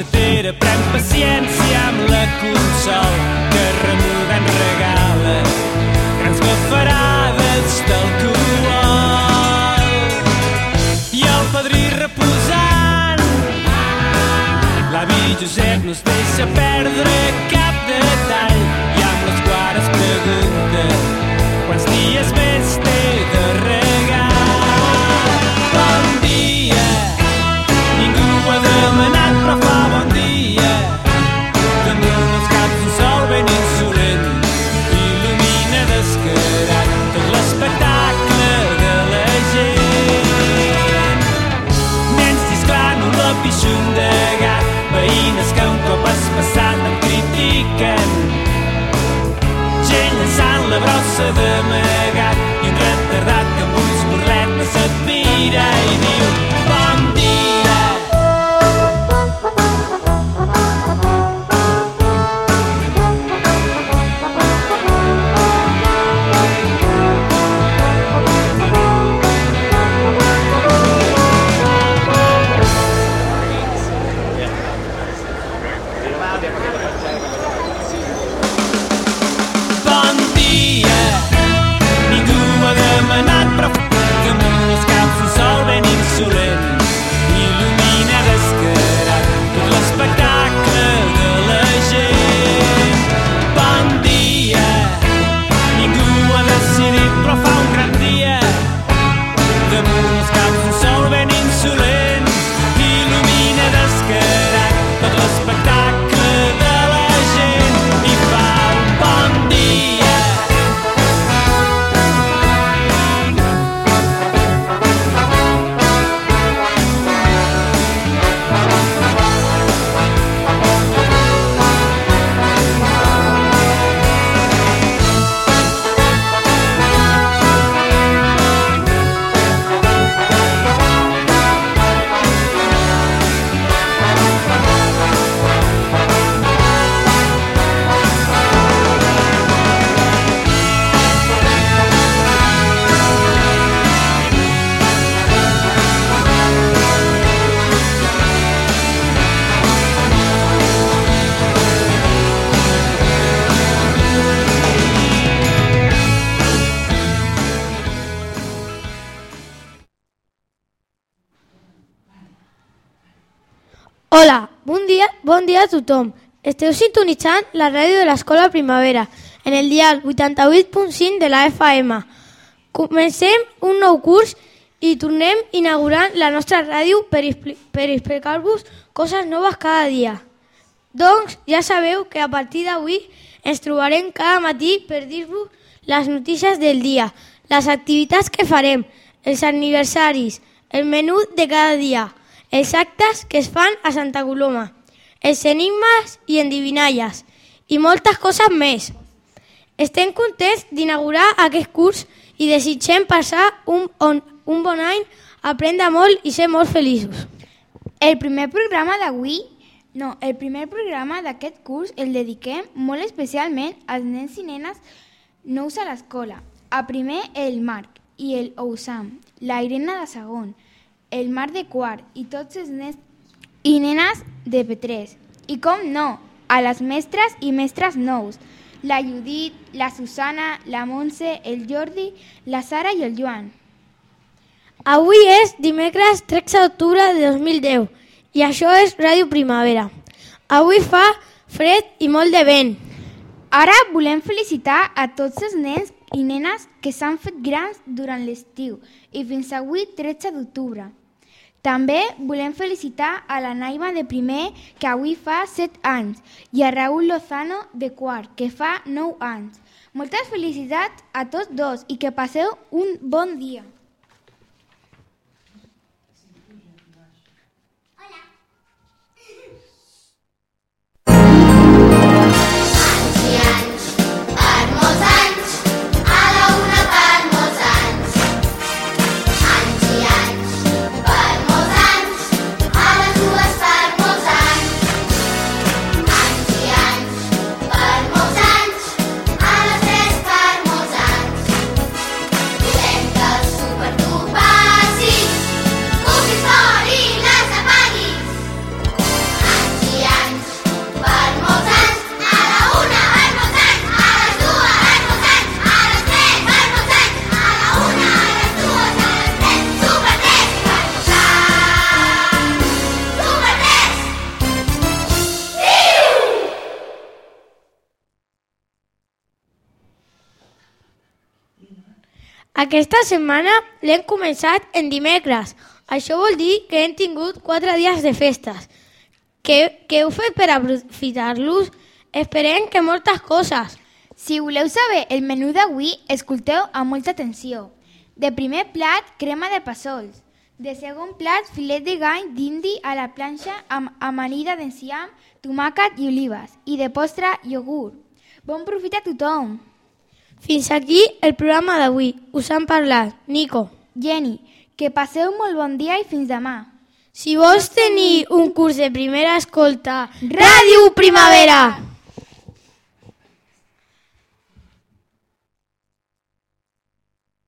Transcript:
peixatera pren paciència amb la consol que remugant regala grans bafarades d'alcohol. I el padrí reposant l'avi Josep no es deixa perdre cap detall i amb les quares pregunta quants dies més té Hola, bon dia, bon dia a tothom. Esteu sintonitzant la ràdio de l'Escola Primavera en el dial 88.5 de la FM. Comencem un nou curs i tornem inaugurant la nostra ràdio per, per explicar-vos coses noves cada dia. Doncs ja sabeu que a partir d'avui ens trobarem cada matí per dir-vos les notícies del dia, les activitats que farem, els aniversaris, el menú de cada dia, els actes que es fan a Santa Coloma, els enigmes i endivinalles i moltes coses més. Estem contents d'inaugurar aquest curs i desitgem passar un, on, un bon any, aprendre molt i ser molt feliços. El primer programa d'avui, no, el primer programa d'aquest curs el dediquem molt especialment als nens i nenes nous a l'escola. A primer el Marc i el Ousam, la Irene de segon, el Marc de quart i tots els nens i nenes de P3. I com no, a les mestres i mestres nous, la Judit, la Susana, la Montse, el Jordi, la Sara i el Joan. Avui és dimecres 13 d'octubre de 2010 i això és Ràdio Primavera. Avui fa fred i molt de vent. Ara volem felicitar a tots els nens i nenes que s'han fet grans durant l'estiu i fins avui 13 d'octubre. També volem felicitar a la Naima de primer, que avui fa 7 anys, i a Raúl Lozano de quart, que fa 9 anys. Moltes felicitats a tots dos i que passeu un bon dia. Aquesta setmana l'hem començat en dimecres. Això vol dir que hem tingut quatre dies de festes. Què, què heu fet per aprofitar-los? Esperem que moltes coses. Si voleu saber el menú d'avui, escolteu amb molta atenció. De primer plat, crema de passols. De segon plat, filet de gany d'indi a la planxa amb amanida d'enciam, tomàquet i olives. I de postre, iogurt. Bon profit a tothom! Fins aquí el programa d'avui. Us han parlat Nico. Jenny, que passeu molt bon dia i fins demà. Si vols tenir un curs de primera escolta, Ràdio Primavera!